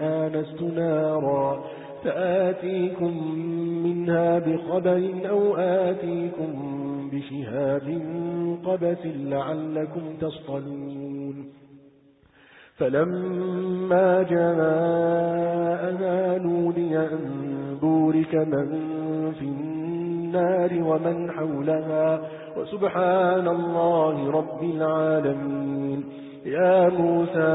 آنست نارا فآتيكم منها بخبر أو آتيكم بشهاب قبس لعلكم تصطلون. فلما جاءنا نودي أن بورك من في النار ومن حولها وسبحان الله رب العالمين. يا موسى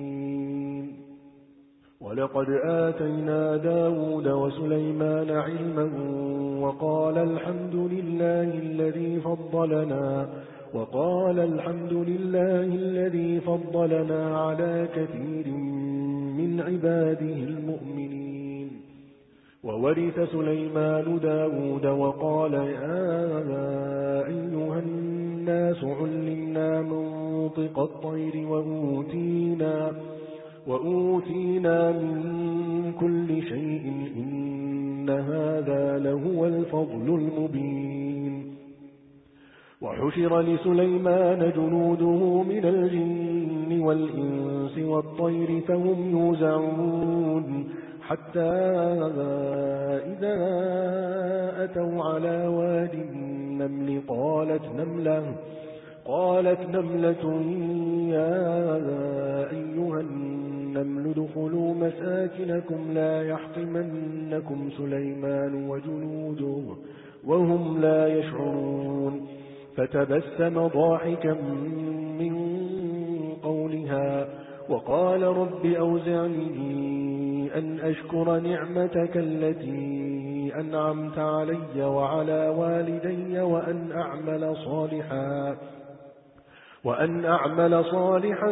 ولقد آتينا داود وسليمان علما وقال الحمد لله الذي فضلنا وقال الحمد لله الذي فضلنا على كثير من عباده المؤمنين. وورث سليمان داود وقال يا أيها الناس علمنا منطق الطير وأوتينا, وأوتينا من كل شيء إن هذا لهو الفضل المبين وحشر لسليمان جنوده من الجن والإنس والطير فهم يوزعون حتى إذا أتوا على واد النمل قالت نملة قالت نملة يا أيها النمل دخلوا مساكنكم لا يحطمنكم سليمان وجنوده وهم لا يشعرون. فتبسم ضاحكا من قولها وقال رب أوزعني أن أشكر نعمتك التي أنعمت علي وعلى والدي وأن أعمل صالحا وأن أعمل صالحا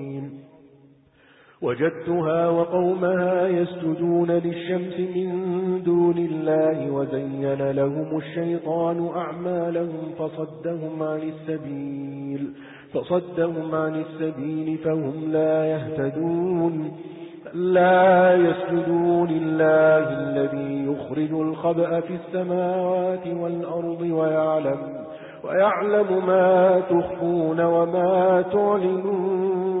وجدتها وقومها يسجدون للشمس من دون الله وزين لهم الشيطان أعمالهم فصدهم عن السبيل فصدهم عن السبيل فهم لا يهتدون لا يسجدون لله الذي يخرج الخبأ في السماوات والأرض ويعلم ويعلم ما تخفون وما تعلنون.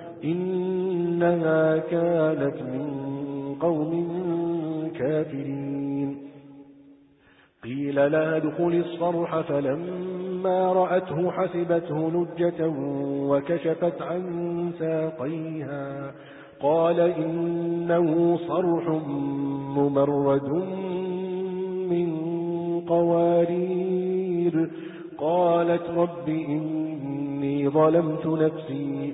إنها كانت من قوم كافرين. قيل لا دخل الصرح فلما رأته حسبته نجة وكشفت عن ساقيها. قال إنه صرح ممرد من قوارير. قالت رب إني ظلمت نفسي.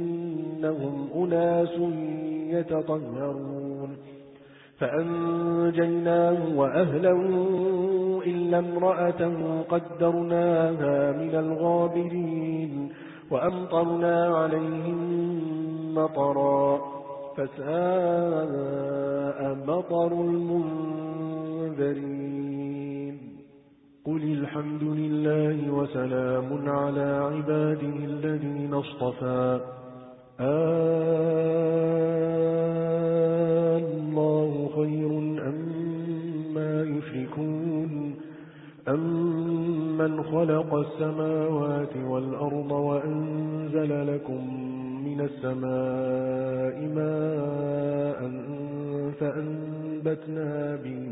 إنهم أناس يتطهرون فأنجيناه وأهله إلا امرأته قدرناها من الغابرين وأمطرنا عليهم مطرا فساء مطر المنذرين قل الحمد لله وسلام على عباده الذين اصطفى الله خير يشركون أمن خلق السماوات والأرض وأنزل لكم من السماء ماء فأنبتنا به.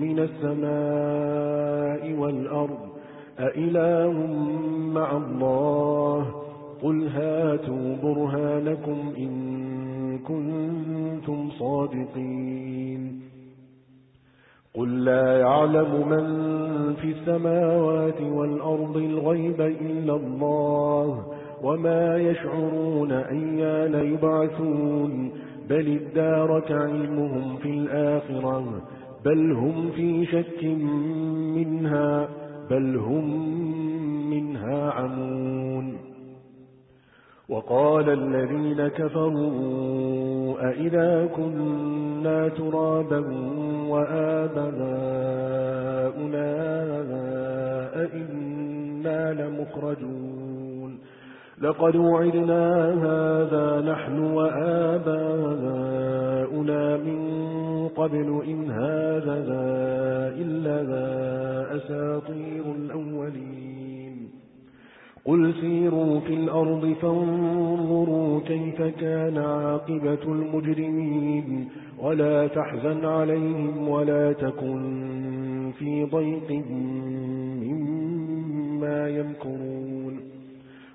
من السماء والأرض أإله مع الله؟ قل هاتوا برهانكم إن كنتم صادقين. قل لا يعلم من في السماوات والأرض الغيب إلا الله وما يشعرون أيان يبعثون بل ادارك علمهم في الآخرة. بل هم في شك منها بل هم منها عمون وقال الذين كفروا أئذا كنا ترابا وآباؤنا أئنا لمخرجون لقد وعدنا هذا نحن وآباؤنا من قبل إن هذا إلا أساطير الأولين. قل سيروا في الأرض فانظروا كيف كان عاقبة المجرمين. ولا تحزن عليهم ولا تكن في ضيق مما يمكرون.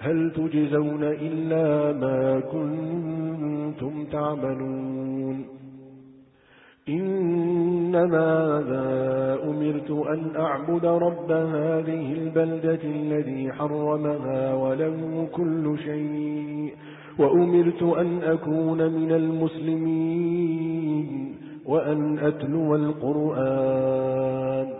هل تجزون إلا ما كنتم تعملون؟ إنما أمرت أن أعبد رب هذه البلدة الذي حرمها وله كل شيء وأمرت أن أكون من المسلمين وأن أتلو القرآن.